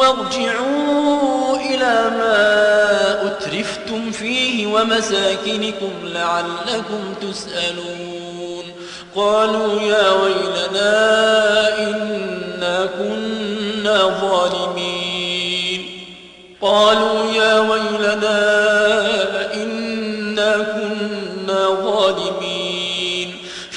وارجعوا إلى ما أترفتم فيه ومساكنكم لعلكم تسألون. قالوا يا ويلنا إنا كنا ظالمين. قالوا يا ويلنا إنا كنا ظالمين.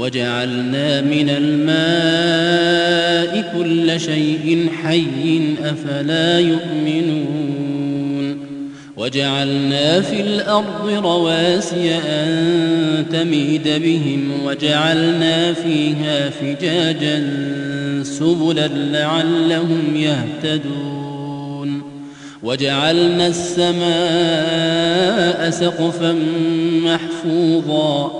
وجعلنا من الماء كل شيء حي أفلا يؤمنون وجعلنا في الأرض رواسي أن تميد بهم وجعلنا فيها فجاجا سبلا لعلهم يهتدون وجعلنا السماء سقفا محفوظا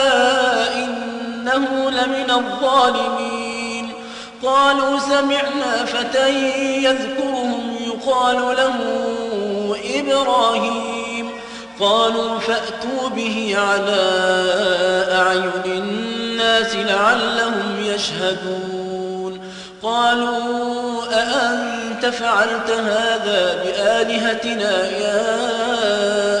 لمن الظالمين. قالوا سمعنا فتى يذكرهم يقال له إبراهيم. قالوا فأتوا به على أعين الناس لعلهم يشهدون. قالوا أأنت فعلت هذا بآلهتنا يا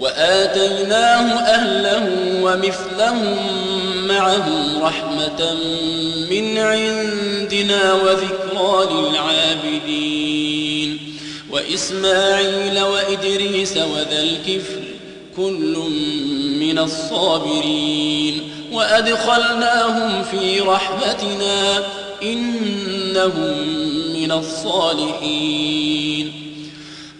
وآتيناه أهله ومثلهم معهم رحمة من عندنا وذكرى للعابدين. وإسماعيل وإدريس وذا الكفر كل من الصابرين. وأدخلناهم في رحمتنا إنهم من الصالحين.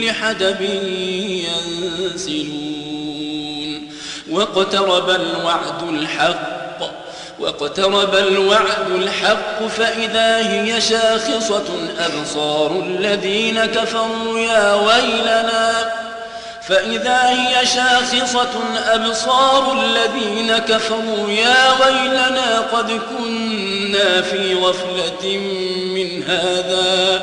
كل حدب ينسلون. واقترب الوعد الحق واقترب الوعد الحق فإذا هي شاخصة أبصار الذين كفروا يا ويلنا. فإذا هي شاخصة أبصار الذين كفروا يا ويلنا قد كنا في غفلة من هذا.